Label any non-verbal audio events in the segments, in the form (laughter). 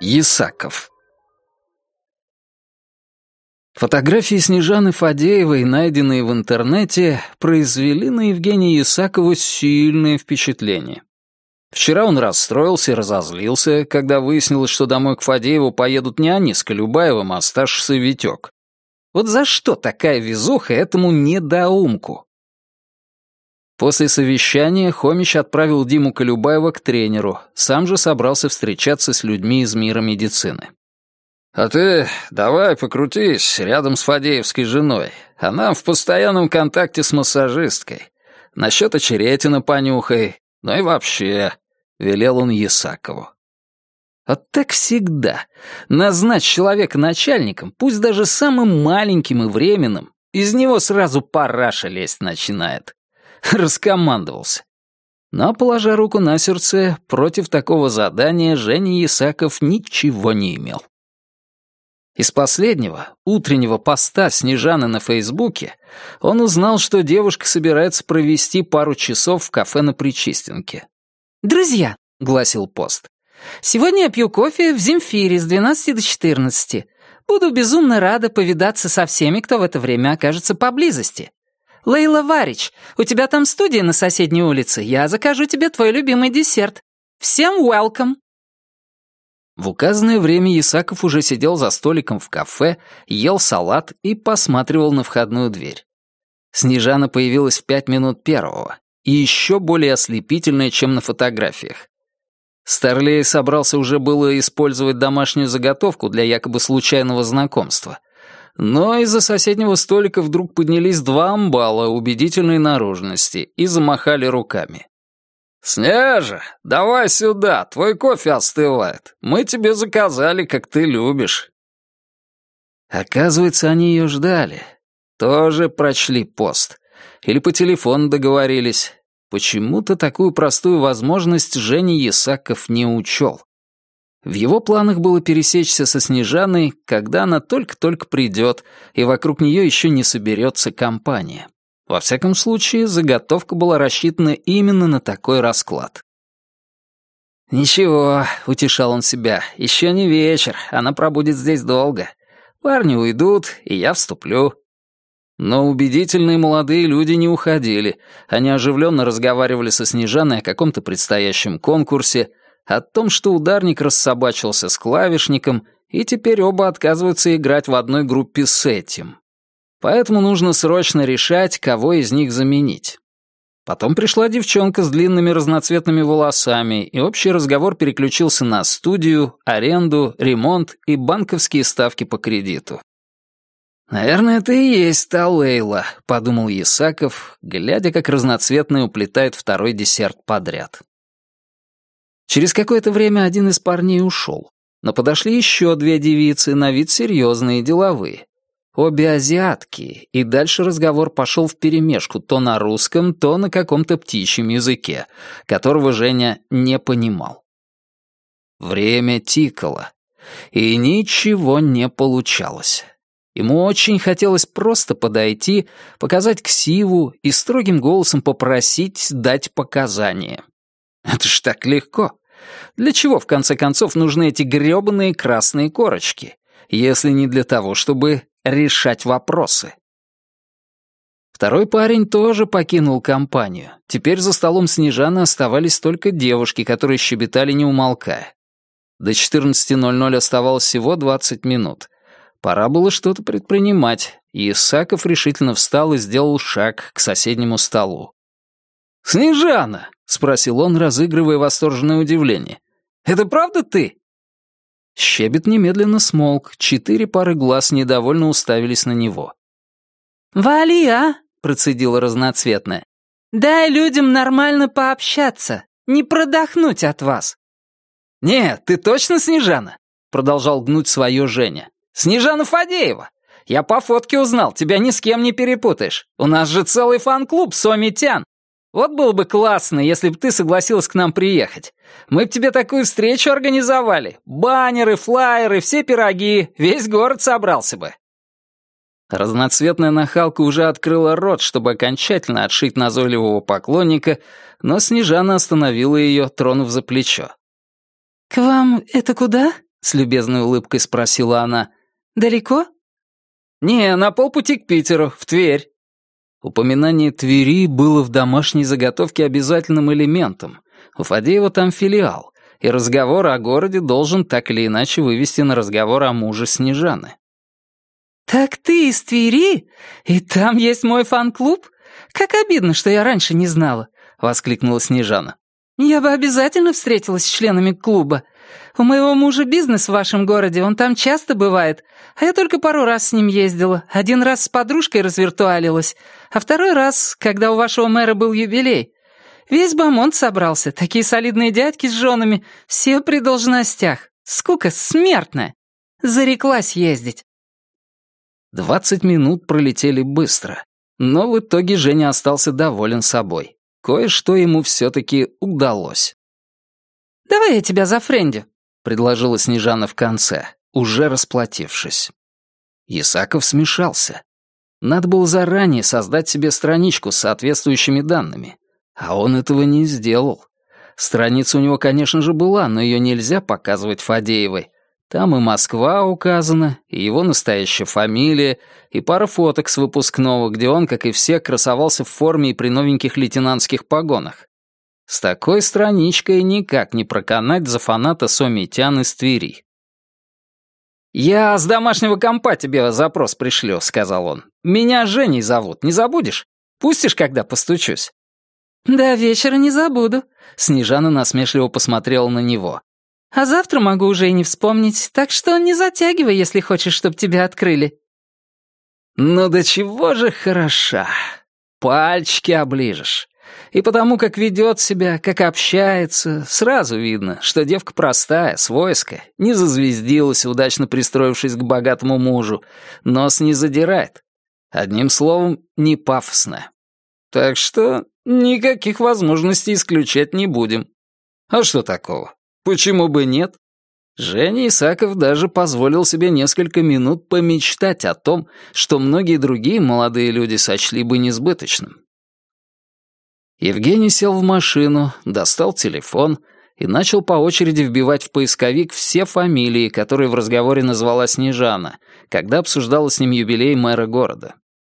Исаков Фотографии Снежаны Фадеевой, найденные в интернете, произвели на Евгения Исакова сильное впечатление. Вчера он расстроился и разозлился, когда выяснилось, что домой к Фадееву поедут не они с Колюбаевым, а старший и Витек. Вот за что такая везуха этому недоумку? После совещания Хомич отправил Диму Колюбаева к тренеру, сам же собрался встречаться с людьми из мира медицины. «А ты давай покрутись рядом с Фадеевской женой. Она в постоянном контакте с массажисткой. Насчет очеретина понюхай. Ну и вообще», — велел он Ясакову. Вот так всегда. Назначь человека начальником, пусть даже самым маленьким и временным, из него сразу параша лезть начинает. (laughs) Раскомандовался. Но, положа руку на сердце, против такого задания Женя Ясаков ничего не имел. Из последнего, утреннего поста Снежаны на Фейсбуке, он узнал, что девушка собирается провести пару часов в кафе на Причистенке. «Друзья», — гласил пост, — «сегодня я пью кофе в Земфире с 12 до 14. Буду безумно рада повидаться со всеми, кто в это время окажется поблизости. «Лейла Варич, у тебя там студия на соседней улице. Я закажу тебе твой любимый десерт. Всем welcome!» В указанное время Исаков уже сидел за столиком в кафе, ел салат и посматривал на входную дверь. Снежана появилась в пять минут первого, и еще более ослепительная, чем на фотографиях. Старлей собрался уже было использовать домашнюю заготовку для якобы случайного знакомства, но из-за соседнего столика вдруг поднялись два амбала убедительной наружности и замахали руками. «Снежа, давай сюда, твой кофе остывает. Мы тебе заказали, как ты любишь». Оказывается, они ее ждали. Тоже прочли пост. Или по телефону договорились. Почему-то такую простую возможность Женя Ясаков не учел. В его планах было пересечься со Снежаной, когда она только-только придет, и вокруг нее еще не соберется компания. Во всяком случае, заготовка была рассчитана именно на такой расклад. «Ничего», — утешал он себя, — «еще не вечер, она пробудет здесь долго. Парни уйдут, и я вступлю». Но убедительные молодые люди не уходили. Они оживленно разговаривали со Снежаной о каком-то предстоящем конкурсе, о том, что ударник рассобачился с клавишником, и теперь оба отказываются играть в одной группе с этим. Поэтому нужно срочно решать, кого из них заменить. Потом пришла девчонка с длинными разноцветными волосами, и общий разговор переключился на студию, аренду, ремонт и банковские ставки по кредиту. «Наверное, это и есть та Лейла», — подумал Ясаков, глядя, как разноцветные уплетают второй десерт подряд. Через какое-то время один из парней ушел, но подошли еще две девицы, на вид серьезные, деловые. Обе азиатки, и дальше разговор пошел вперемешку то на русском, то на каком-то птичьем языке, которого Женя не понимал. Время тикало, и ничего не получалось. Ему очень хотелось просто подойти, показать ксиву и строгим голосом попросить дать показания. Это ж так легко. Для чего, в конце концов, нужны эти грёбаные красные корочки, если не для того, чтобы решать вопросы? Второй парень тоже покинул компанию. Теперь за столом Снежаны оставались только девушки, которые щебетали не умолкая. До 14.00 оставалось всего 20 минут. Пора было что-то предпринимать, и Исаков решительно встал и сделал шаг к соседнему столу. «Снежана!» — спросил он, разыгрывая восторженное удивление. «Это правда ты?» Щебет немедленно смолк, четыре пары глаз недовольно уставились на него. «Вали, а!» — процедила разноцветная. «Дай людям нормально пообщаться, не продохнуть от вас». «Нет, ты точно Снежана?» — продолжал гнуть свое Женя. «Снежана Фадеева! Я по фотке узнал, тебя ни с кем не перепутаешь. У нас же целый фан-клуб Сомитян. Вот было бы классно, если бы ты согласилась к нам приехать. Мы б тебе такую встречу организовали. Баннеры, флаеры, все пироги, весь город собрался бы». Разноцветная нахалка уже открыла рот, чтобы окончательно отшить назойливого поклонника, но Снежана остановила ее, тронув за плечо. «К вам это куда?» — с любезной улыбкой спросила она. «Далеко?» «Не, на полпути к Питеру, в Тверь». Упоминание Твери было в домашней заготовке обязательным элементом. У Фадеева там филиал, и разговор о городе должен так или иначе вывести на разговор о муже Снежаны. «Так ты из Твери? И там есть мой фан-клуб? Как обидно, что я раньше не знала», — воскликнула Снежана. «Я бы обязательно встретилась с членами клуба. У моего мужа бизнес в вашем городе, он там часто бывает, а я только пару раз с ним ездила. Один раз с подружкой развиртуалилась, а второй раз, когда у вашего мэра был юбилей. Весь Бамонт собрался, такие солидные дядьки с женами, все при должностях. Скука смертная. Зареклась ездить. Двадцать минут пролетели быстро, но в итоге Женя остался доволен собой. Кое-что ему все-таки удалось. «Давай я тебя за френди», — предложила Снежана в конце, уже расплатившись. Исаков смешался. Надо было заранее создать себе страничку с соответствующими данными, а он этого не сделал. Страница у него, конечно же, была, но ее нельзя показывать Фадеевой, там и Москва указана, и его настоящая фамилия, и пара фоток с выпускного, где он, как и все, красовался в форме и при новеньких лейтенантских погонах. С такой страничкой никак не проканать за фаната Сомитян из Твери. «Я с домашнего компа тебе запрос пришлю», — сказал он. «Меня Женей зовут, не забудешь? Пустишь, когда постучусь?» «До вечера не забуду», — Снежана насмешливо посмотрела на него. А завтра могу уже и не вспомнить, так что не затягивай, если хочешь, чтобы тебя открыли». «Ну до чего же хороша. Пальчики оближешь. И потому, как ведет себя, как общается, сразу видно, что девка простая, свойская, не зазвездилась, удачно пристроившись к богатому мужу, нос не задирает. Одним словом, не пафосная. Так что никаких возможностей исключать не будем. А что такого? Почему бы нет? Женя Исаков даже позволил себе несколько минут помечтать о том, что многие другие молодые люди сочли бы несбыточным. Евгений сел в машину, достал телефон и начал по очереди вбивать в поисковик все фамилии, которые в разговоре назвала Снежана, когда обсуждала с ним юбилей мэра города.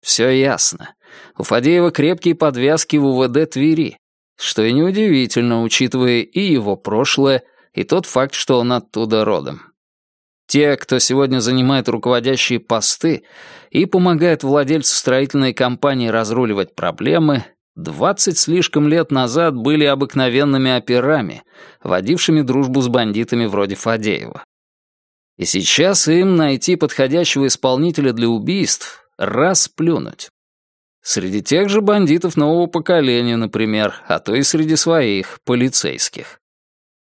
Все ясно. У Фадеева крепкие подвязки в УВД Твери, что и неудивительно, учитывая и его прошлое, и тот факт, что он оттуда родом. Те, кто сегодня занимает руководящие посты и помогает владельцу строительной компании разруливать проблемы, двадцать слишком лет назад были обыкновенными операми, водившими дружбу с бандитами вроде Фадеева. И сейчас им найти подходящего исполнителя для убийств — расплюнуть. Среди тех же бандитов нового поколения, например, а то и среди своих, полицейских.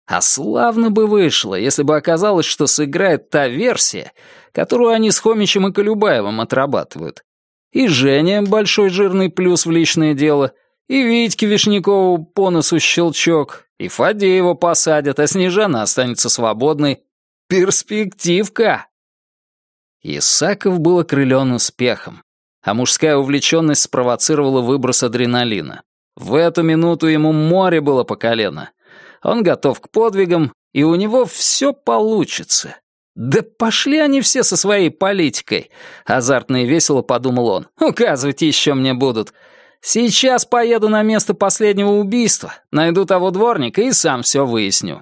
А славно бы вышло, если бы оказалось, что сыграет та версия, которую они с Хомичем и Колюбаевым отрабатывают. И Женя — большой жирный плюс в личное дело, и Витьке Вишнякову по носу щелчок, и Фадеева посадят, а Снежана останется свободной. Перспективка! Исаков был окрылен успехом, а мужская увлеченность спровоцировала выброс адреналина. В эту минуту ему море было по колено — он готов к подвигам, и у него все получится. Да пошли они все со своей политикой, азартно и весело подумал он. Указывать еще мне будут. Сейчас поеду на место последнего убийства, найду того дворника и сам все выясню.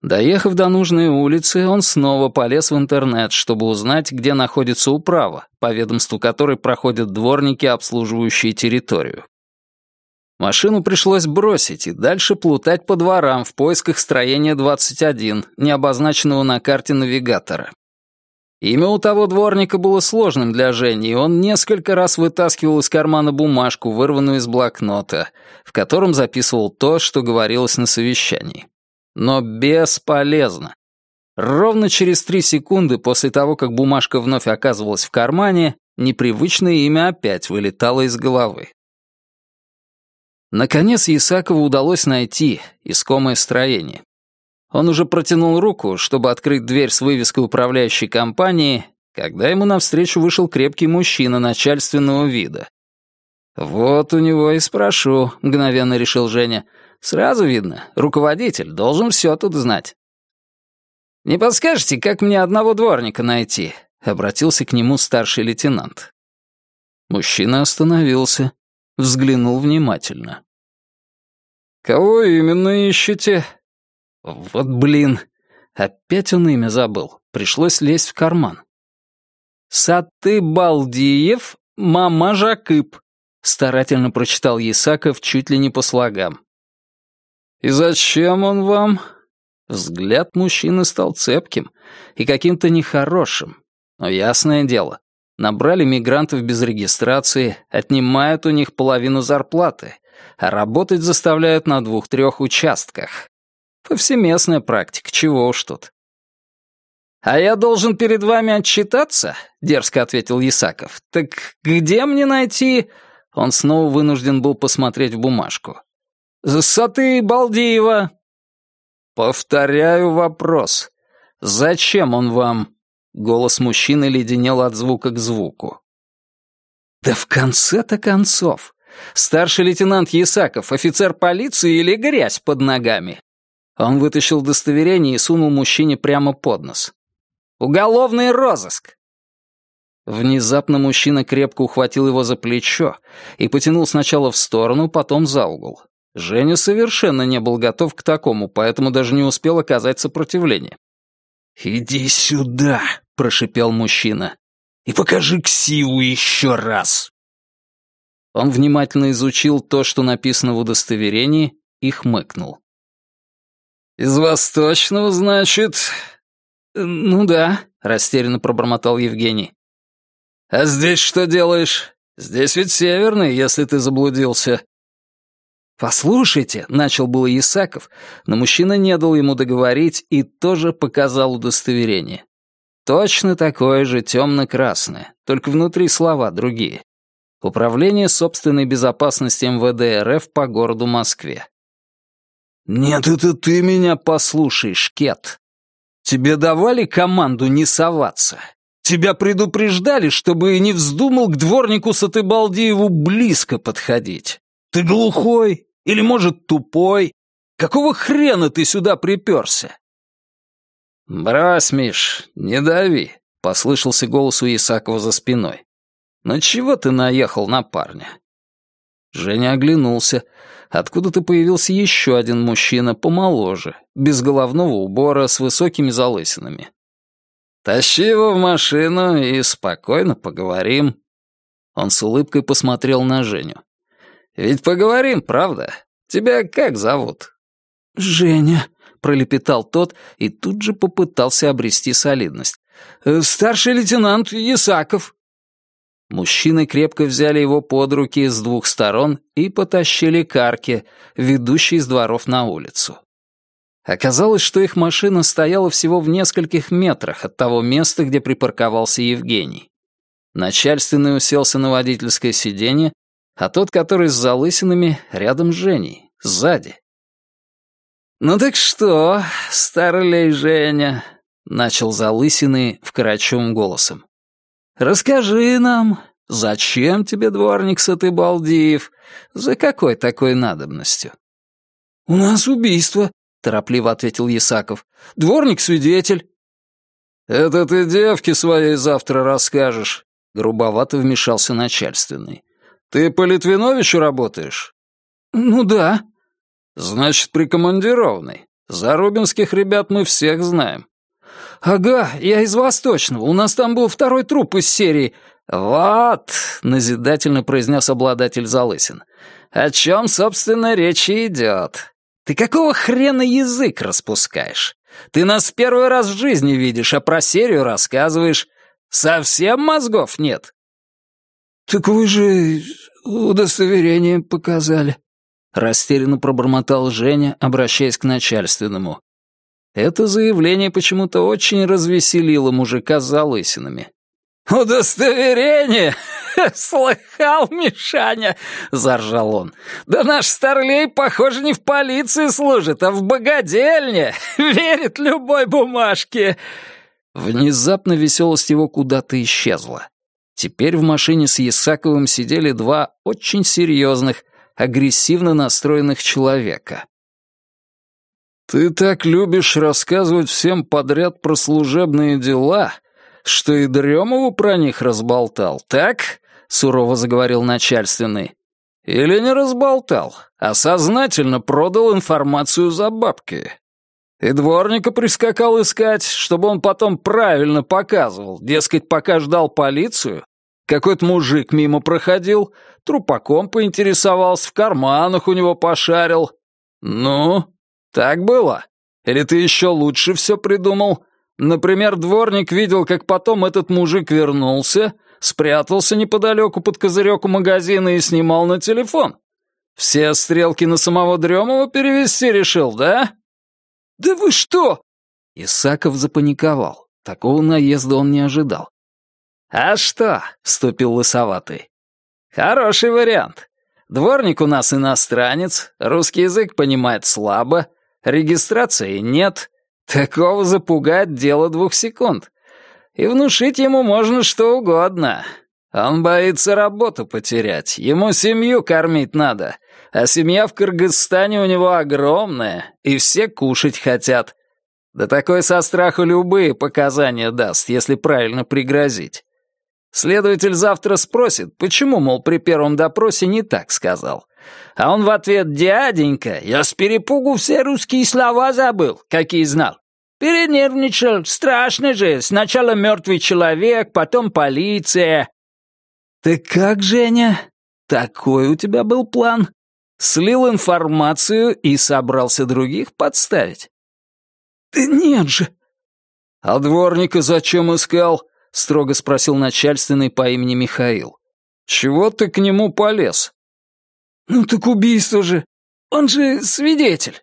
Доехав до нужной улицы, он снова полез в интернет, чтобы узнать, где находится управа, по ведомству которой проходят дворники, обслуживающие территорию. Машину пришлось бросить и дальше плутать по дворам в поисках строения 21, не обозначенного на карте навигатора. Имя у того дворника было сложным для Жени, и он несколько раз вытаскивал из кармана бумажку, вырванную из блокнота, в котором записывал то, что говорилось на совещании. Но бесполезно. Ровно через три секунды после того, как бумажка вновь оказывалась в кармане, непривычное имя опять вылетало из головы. Наконец Исакову удалось найти искомое строение. Он уже протянул руку, чтобы открыть дверь с вывеской управляющей компании, когда ему навстречу вышел крепкий мужчина начальственного вида. «Вот у него и спрошу», — мгновенно решил Женя. «Сразу видно, руководитель должен все тут знать». «Не подскажете, как мне одного дворника найти?» — обратился к нему старший лейтенант. Мужчина остановился, взглянул внимательно. «Кого именно ищете?» «Вот блин, опять он имя забыл, пришлось лезть в карман». «Саты Балдиев, мама Жакып», — старательно прочитал Исаков чуть ли не по слогам. «И зачем он вам?» Взгляд мужчины стал цепким и каким-то нехорошим. Но ясное дело, набрали мигрантов без регистрации, отнимают у них половину зарплаты, а работать заставляют на двух-трех участках. Повсеместная практика, чего уж тут. «А я должен перед вами отчитаться?» — дерзко ответил Исаков. «Так где мне найти...» Он снова вынужден был посмотреть в бумажку. «Саты Балдиева!» «Повторяю вопрос. Зачем он вам?» Голос мужчины леденел от звука к звуку. «Да в конце-то концов! Старший лейтенант Ясаков, офицер полиции или грязь под ногами?» Он вытащил удостоверение и сунул мужчине прямо под нос. «Уголовный розыск!» Внезапно мужчина крепко ухватил его за плечо и потянул сначала в сторону, потом за угол. Женя совершенно не был готов к такому, поэтому даже не успел оказать сопротивление. «Иди сюда!» — прошипел мужчина. «И покажи ксиву еще раз!» Он внимательно изучил то, что написано в удостоверении, и хмыкнул. «Из Восточного, значит?» «Ну да», — растерянно пробормотал Евгений. «А здесь что делаешь? Здесь ведь Северный, если ты заблудился. «Послушайте», — начал было Исаков, но мужчина не дал ему договорить и тоже показал удостоверение. Точно такое же темно-красное, только внутри слова другие. Управление собственной безопасности МВД РФ по городу Москве. «Нет, это ты меня послушай, Шкет. Тебе давали команду не соваться? Тебя предупреждали, чтобы не вздумал к дворнику Сатыбалдиеву близко подходить? Ты глухой или, может, тупой? Какого хрена ты сюда приперся?» «Брось, Миш, не дави», — послышался голос у Исакова за спиной. «Ну чего ты наехал на парня?» Женя оглянулся. Откуда-то появился еще один мужчина, помоложе, без головного убора, с высокими залысинами. «Тащи его в машину и спокойно поговорим». Он с улыбкой посмотрел на Женю. Ведь поговорим, правда? Тебя как зовут?» «Женя», — пролепетал тот и тут же попытался обрести солидность. «Э, «Старший лейтенант Исаков». Мужчины крепко взяли его под руки с двух сторон и потащили к арке, ведущей из дворов на улицу. Оказалось, что их машина стояла всего в нескольких метрах от того места, где припарковался Евгений. Начальственный уселся на водительское сиденье, а тот, который с залысинами, рядом с Женей, сзади. «Ну так что, старлей Женя?» — начал залысины вкрадчивым голосом. «Расскажи нам, зачем тебе дворник Сатыбалдиев? За какой такой надобностью?» «У нас убийство», — торопливо ответил Ясаков. «Дворник свидетель». «Это ты девке своей завтра расскажешь», — грубовато вмешался начальственный. «Ты по Литвиновичу работаешь?» «Ну да». «Значит, прикомандированный. Зарубинских ребят мы всех знаем». «Ага, я из Восточного. У нас там был второй труп из серии». «Вот», — назидательно произнес обладатель залысин, «о чем, собственно, речь и идет. Ты какого хрена язык распускаешь? Ты нас первый раз в жизни видишь, а про серию рассказываешь. Совсем мозгов нет?» «Так вы же удостоверение показали», — растерянно пробормотал Женя, обращаясь к начальственному. Это заявление почему-то очень развеселило мужика с залысинами. «Удостоверение? (laughs) Слыхал, Мишаня?» — заржал он. «Да наш старлей, похоже, не в полиции служит, а в богадельне. (laughs) Верит любой бумажке. Внезапно веселость его куда-то исчезла. Теперь в машине с Ясаковым сидели два очень серьезных, агрессивно настроенных человека. «Ты так любишь рассказывать всем подряд про служебные дела, что и Дремову про них разболтал, так?» — сурово заговорил начальственный. «Или не разболтал, а сознательно продал информацию за бабки. И дворника прискакал искать, чтобы он потом правильно показывал. Дескать, пока ждал полицию, какой-то мужик мимо проходил, трупаком поинтересовался, в карманах у него пошарил. Ну, так было? Или ты еще лучше все придумал? Например, дворник видел, как потом этот мужик вернулся, спрятался неподалеку под козырек у магазина и снимал на телефон. Все стрелки на самого Дремова перевести решил, да? «Да вы что?» Исаков запаниковал. Такого наезда он не ожидал. «А что?» — вступил лысоватый. «Хороший вариант. Дворник у нас иностранец, русский язык понимает слабо, регистрации нет. Такого запугать дело двух секунд. И внушить ему можно что угодно. Он боится работу потерять, ему семью кормить надо, а семья в Кыргызстане у него огромная, и все кушать хотят. Да такой со страху любые показания даст, если правильно пригрозить. Следователь завтра спросит, почему, мол, при первом допросе не так сказал. А он в ответ «Дяденька, я с перепугу все русские слова забыл, какие знал. Перенервничал, страшно же, сначала мертвый человек, потом полиция». «Ты как, Женя? Такой у тебя был план?» Слил информацию и собрался других подставить? «Да нет же!» «А дворника зачем искал?» — строго спросил начальственный по имени Михаил. «Чего ты к нему полез?» «Ну так убийство же! Он же свидетель!»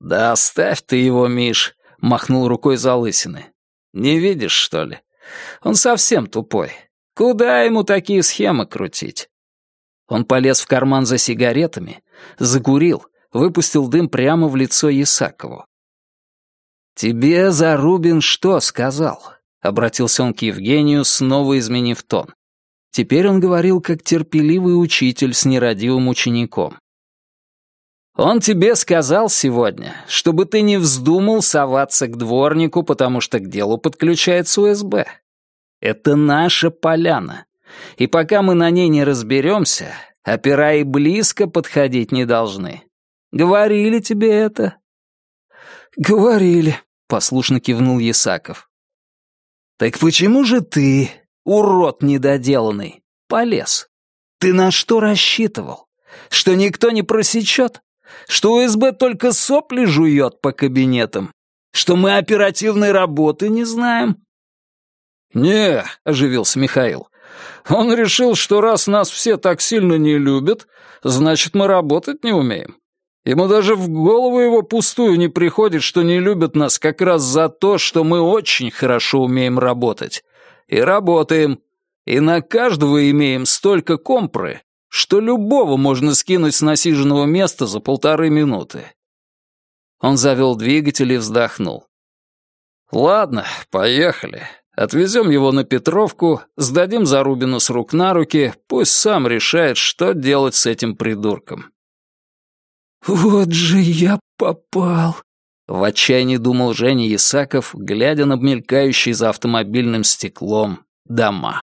«Да оставь ты его, Миш!» — махнул рукой Залысины. «Не видишь, что ли? Он совсем тупой. Куда ему такие схемы крутить? Он полез в карман за сигаретами, закурил, выпустил дым прямо в лицо Ясакову. «Тебе Зарубин что сказал?» — обратился он к Евгению, снова изменив тон. Теперь он говорил как терпеливый учитель с нерадивым учеником. «Он тебе сказал сегодня, чтобы ты не вздумал соваться к дворнику, потому что к делу подключается УСБ. Это наша поляна. И пока мы на ней не разберемся, опера и близко подходить не должны. Говорили тебе это?» «Говорили», — послушно кивнул Ясаков. «Так почему же ты, урод недоделанный, полез? Ты на что рассчитывал? Что никто не просечет? Что УСБ только сопли жует по кабинетам? Что мы оперативной работы не знаем?» «Не», — оживился Михаил, он решил, что раз нас все так сильно не любят, значит, мы работать не умеем. Ему даже в голову его пустую не приходит, что не любят нас как раз за то, что мы очень хорошо умеем работать. И работаем. И на каждого имеем столько компры, что любого можно скинуть с насиженного места за полторы минуты. Он завел двигатель и вздохнул. «Ладно, поехали. Отвезем его на Петровку, сдадим Зарубину с рук на руки, пусть сам решает, что делать с этим придурком». «Вот же я попал!» В отчаянии думал Женя Ясаков, глядя на мелькающие за автомобильным стеклом дома.